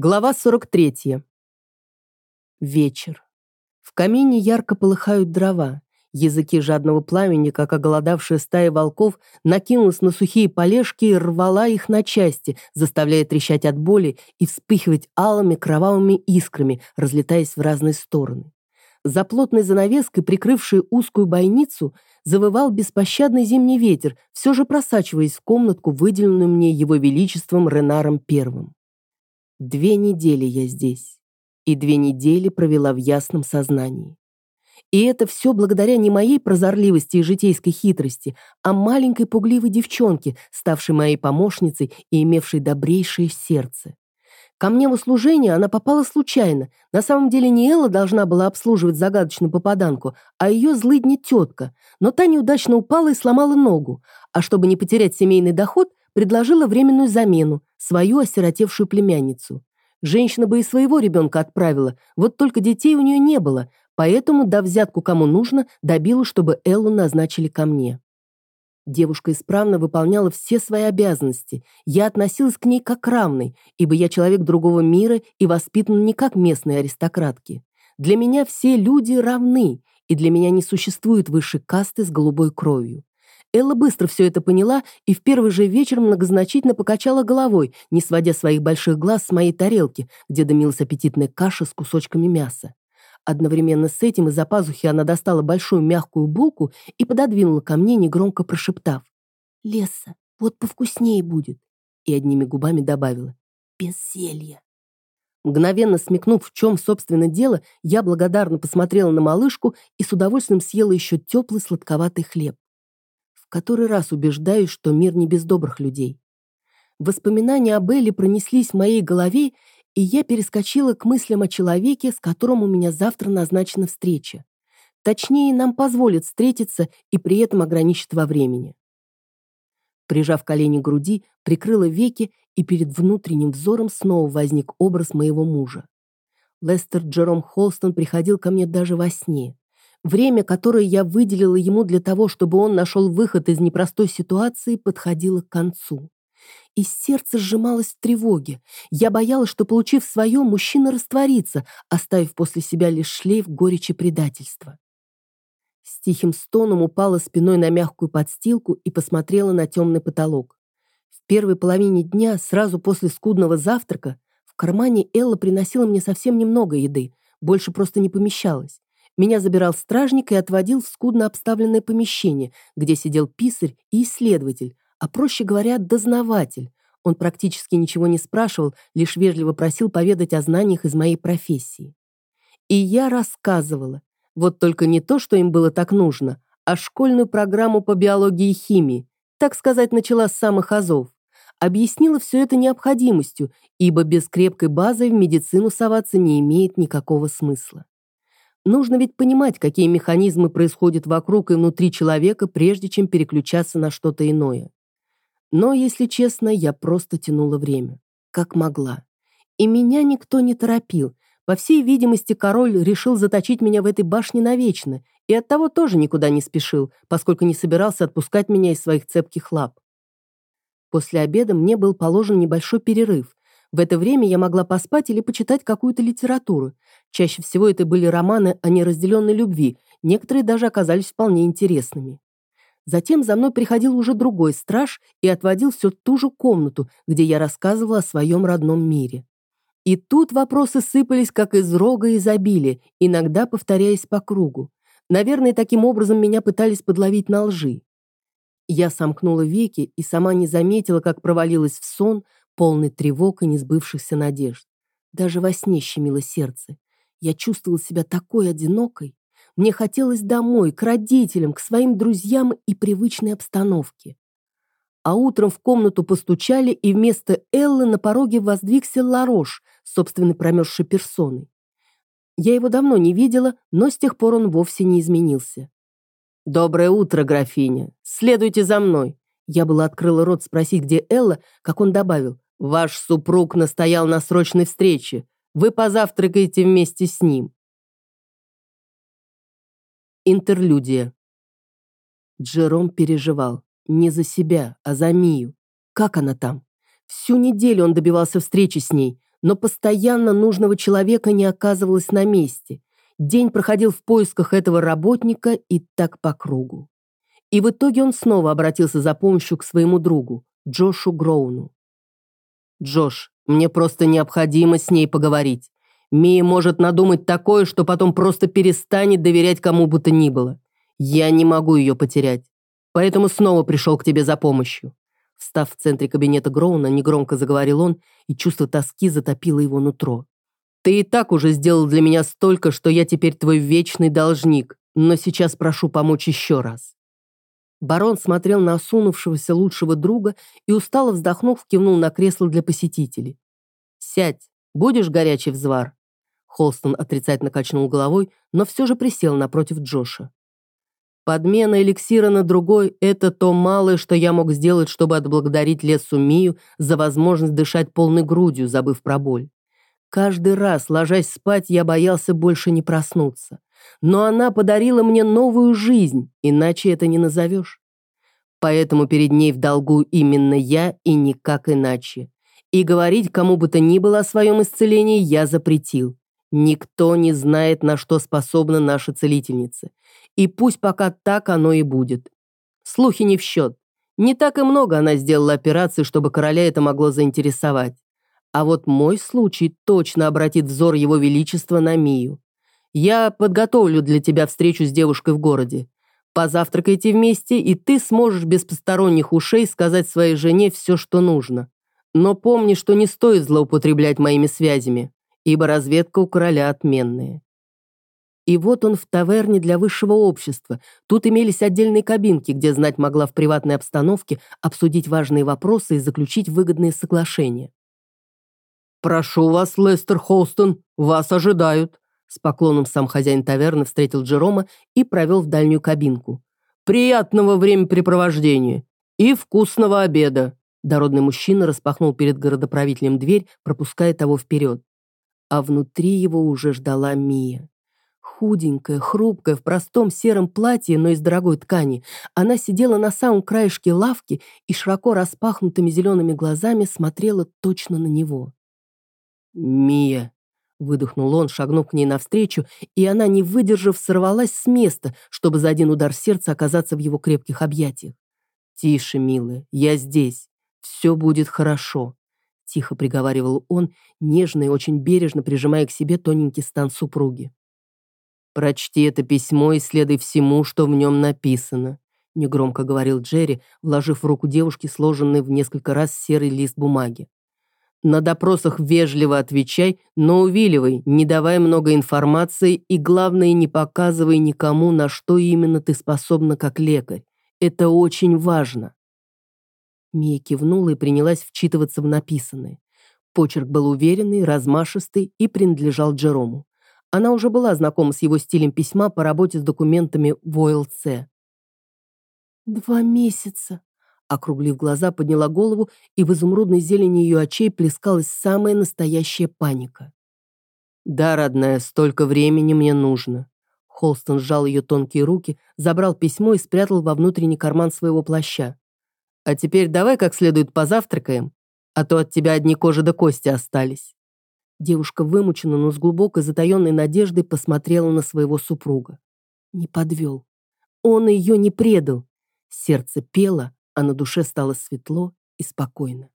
Глава 43. Вечер. В камине ярко полыхают дрова. Языки жадного пламени, как оголодавшая стая волков, накинулась на сухие полежки и рвала их на части, заставляя трещать от боли и вспыхивать алыми кровавыми искрами, разлетаясь в разные стороны. За плотной занавеской, прикрывшей узкую бойницу, завывал беспощадный зимний ветер, все же просачиваясь в комнатку, выделенную мне его величеством Ренаром Первым. Две недели я здесь, и две недели провела в ясном сознании. И это все благодаря не моей прозорливости и житейской хитрости, а маленькой пугливой девчонке, ставшей моей помощницей и имевшей добрейшее сердце. Ко мне в услужение она попала случайно. На самом деле не Элла должна была обслуживать загадочную попаданку, а ее злыдня тетка. Но та неудачно упала и сломала ногу. А чтобы не потерять семейный доход, предложила временную замену, свою осиротевшую племянницу. Женщина бы и своего ребенка отправила, вот только детей у нее не было, поэтому, дав взятку кому нужно, добила, чтобы Эллу назначили ко мне. Девушка исправно выполняла все свои обязанности. Я относилась к ней как равной, ибо я человек другого мира и воспитан не как местные аристократки. Для меня все люди равны, и для меня не существует высшей касты с голубой кровью. Элла быстро все это поняла и в первый же вечер многозначительно покачала головой, не сводя своих больших глаз с моей тарелки, где дымилась аппетитная каша с кусочками мяса. Одновременно с этим из-за пазухи она достала большую мягкую булку и пододвинула ко мне, негромко прошептав. «Леса, вот повкуснее будет». И одними губами добавила. «Без зелья». Мгновенно смекнув, в чем, собственно, дело, я благодарно посмотрела на малышку и с удовольствием съела еще теплый сладковатый хлеб. Который раз убеждаюсь, что мир не без добрых людей. Воспоминания об Элле пронеслись в моей голове, и я перескочила к мыслям о человеке, с которым у меня завтра назначена встреча. Точнее, нам позволят встретиться и при этом ограничат во времени. Прижав колени к груди, прикрыла веки, и перед внутренним взором снова возник образ моего мужа. Лестер Джером Холстон приходил ко мне даже во сне. Время, которое я выделила ему для того, чтобы он нашел выход из непростой ситуации, подходило к концу и сердце сжималось в тревоге. Я боялась, что, получив свое, мужчина растворится, оставив после себя лишь шлейф горечи предательства. С тихим стоном упала спиной на мягкую подстилку и посмотрела на темный потолок. В первой половине дня, сразу после скудного завтрака, в кармане Элла приносила мне совсем немного еды, больше просто не помещалось. Меня забирал стражник и отводил в скудно обставленное помещение, где сидел писарь и исследователь, а проще говоря, дознаватель. Он практически ничего не спрашивал, лишь вежливо просил поведать о знаниях из моей профессии. И я рассказывала. Вот только не то, что им было так нужно, а школьную программу по биологии и химии. Так сказать, начала с самых азов. Объяснила все это необходимостью, ибо без крепкой базы в медицину соваться не имеет никакого смысла. Нужно ведь понимать, какие механизмы происходят вокруг и внутри человека, прежде чем переключаться на что-то иное. Но, если честно, я просто тянула время, как могла. И меня никто не торопил. По всей видимости, король решил заточить меня в этой башне навечно, и оттого тоже никуда не спешил, поскольку не собирался отпускать меня из своих цепких лап. После обеда мне был положен небольшой перерыв. В это время я могла поспать или почитать какую-то литературу. Чаще всего это были романы о неразделенной любви, некоторые даже оказались вполне интересными. Затем за мной приходил уже другой страж и отводил все ту же комнату, где я рассказывала о своем родном мире. И тут вопросы сыпались, как из рога изобилия, иногда повторяясь по кругу. Наверное, таким образом меня пытались подловить на лжи. Я сомкнула веки и сама не заметила, как провалилась в сон, полный тревог и несбывшихся надежд. Даже во сне щемило сердце. Я чувствовала себя такой одинокой. Мне хотелось домой, к родителям, к своим друзьям и привычной обстановке. А утром в комнату постучали, и вместо Эллы на пороге воздвигся Ларош, собственной промерзшей персоной. Я его давно не видела, но с тех пор он вовсе не изменился. «Доброе утро, графиня. Следуйте за мной». Я была открыла рот спросить, где Элла, как он добавил. «Ваш супруг настоял на срочной встрече. Вы позавтракаете вместе с ним». Интерлюдия. Джером переживал. Не за себя, а за Мию. Как она там? Всю неделю он добивался встречи с ней, но постоянно нужного человека не оказывалось на месте. День проходил в поисках этого работника и так по кругу. И в итоге он снова обратился за помощью к своему другу, Джошу Гроуну. «Джош, мне просто необходимо с ней поговорить. Мия может надумать такое, что потом просто перестанет доверять кому бы то ни было. Я не могу ее потерять. Поэтому снова пришел к тебе за помощью». Встав в центре кабинета Гроуна, негромко заговорил он, и чувство тоски затопило его нутро. «Ты и так уже сделал для меня столько, что я теперь твой вечный должник, но сейчас прошу помочь еще раз». Барон смотрел на осунувшегося лучшего друга и, устало вздохнув, кивнул на кресло для посетителей. «Сядь, будешь горячий взвар?» Холстон отрицательно качнул головой, но все же присел напротив Джоша. Подмена эликсира на другой – это то малое, что я мог сделать, чтобы отблагодарить Лесу Мию за возможность дышать полной грудью, забыв про боль. Каждый раз, ложась спать, я боялся больше не проснуться. Но она подарила мне новую жизнь, иначе это не назовешь. Поэтому перед ней в долгу именно я и никак иначе. И говорить кому бы то ни было о своем исцелении я запретил. Никто не знает, на что способна наша целительница. И пусть пока так оно и будет. Слухи не в счет. Не так и много она сделала операций, чтобы короля это могло заинтересовать. А вот мой случай точно обратит взор его величества на Мию. Я подготовлю для тебя встречу с девушкой в городе. Позавтракайте вместе, и ты сможешь без посторонних ушей сказать своей жене все, что нужно. Но помни, что не стоит злоупотреблять моими связями ибо разведка у короля отменная. И вот он в таверне для высшего общества. Тут имелись отдельные кабинки, где знать могла в приватной обстановке обсудить важные вопросы и заключить выгодные соглашения. «Прошу вас, Лестер Холстон, вас ожидают», с поклоном сам хозяин таверны встретил Джерома и провел в дальнюю кабинку. «Приятного времяпрепровождения и вкусного обеда!» Дородный мужчина распахнул перед городоправителем дверь, пропуская того вперед а внутри его уже ждала Мия. Худенькая, хрупкая, в простом сером платье, но из дорогой ткани, она сидела на самом краешке лавки и широко распахнутыми зелеными глазами смотрела точно на него. «Мия!» — выдохнул он, шагнув к ней навстречу, и она, не выдержав, сорвалась с места, чтобы за один удар сердца оказаться в его крепких объятиях. «Тише, милая, я здесь. Все будет хорошо тихо приговаривал он, нежно и очень бережно прижимая к себе тоненький стан супруги. «Прочти это письмо и следуй всему, что в нем написано», негромко говорил Джерри, вложив в руку девушки сложенный в несколько раз серый лист бумаги. «На допросах вежливо отвечай, но увиливай, не давай много информации и, главное, не показывай никому, на что именно ты способна как лекарь. Это очень важно». Мия кивнула и принялась вчитываться в написанное. Почерк был уверенный, размашистый и принадлежал Джерому. Она уже была знакома с его стилем письма по работе с документами в ОЛЦ. «Два месяца», Округлив глаза, подняла голову, и в изумрудной зелени ее очей плескалась самая настоящая паника. «Да, родная, столько времени мне нужно». Холстон сжал ее тонкие руки, забрал письмо и спрятал во внутренний карман своего плаща. А теперь давай как следует позавтракаем, а то от тебя одни кожи до кости остались». Девушка вымучена, но с глубокой затаенной надеждой посмотрела на своего супруга. Не подвел. Он ее не предал. Сердце пело, а на душе стало светло и спокойно.